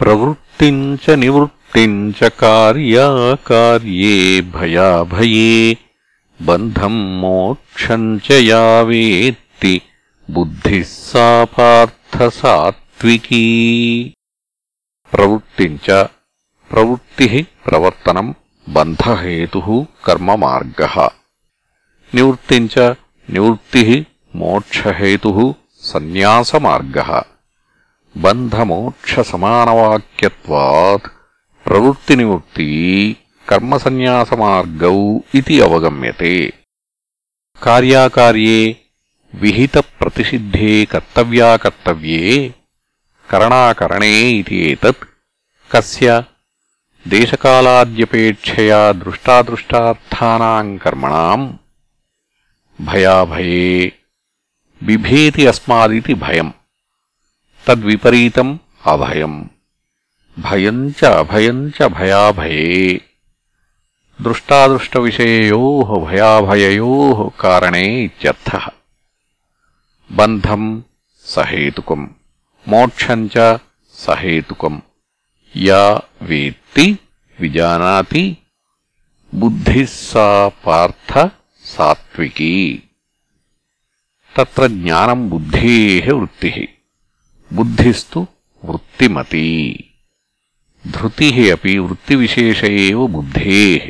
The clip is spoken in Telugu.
प्रवृत्तिम् च निवृत्तिम् च कार्याकार्ये भयाभये बन्धम् मोक्षम् च या वेत्ति बुद्धिः सा पार्थसात्विकी प्रवृत्तिम् च प्रवृत्तिः प्रवर्तनम् बन्धहेतुः कर्ममार्गः निवृत्तिम् च निवृत्तिः బంధమోక్షసమానవాక్యత్వాత్ ప్రవృత్తినివృత్తి కర్మసన్యాసమార్గౌ ఇది అవగమ్యతే. కార్యాకార్యే విహితప్రతిషిద్ధే కర్తవ్యాకర్తవ్యే కరణాకరణే ఇది ఏతత్. కస్య దేశకాలాద్యపేక్షయా దృష్టాదృష్టార్థానాం కర్మణాం. భయాభయే బిభేతి అస్మాదితి భయం. तद्विपरीतम् अभयम्। भयम् च अभयम् च भयाभये। दृष्टादृष्टविषययोः भयाभययोः कारणे इत्यर्थः। बन्धम् सहेतुकम्। मोक्षम् च सहेतुकम्। या वेत्ति विजानाति। बुद्धिः सा पार्थ सात्विकी। तत्र ज्ञानम् बुद्धेः वृत्तिः। बुद्धिस्तु वृत्तिमती धृतिः अपि वृत्तिविशेष एव बुद्धेः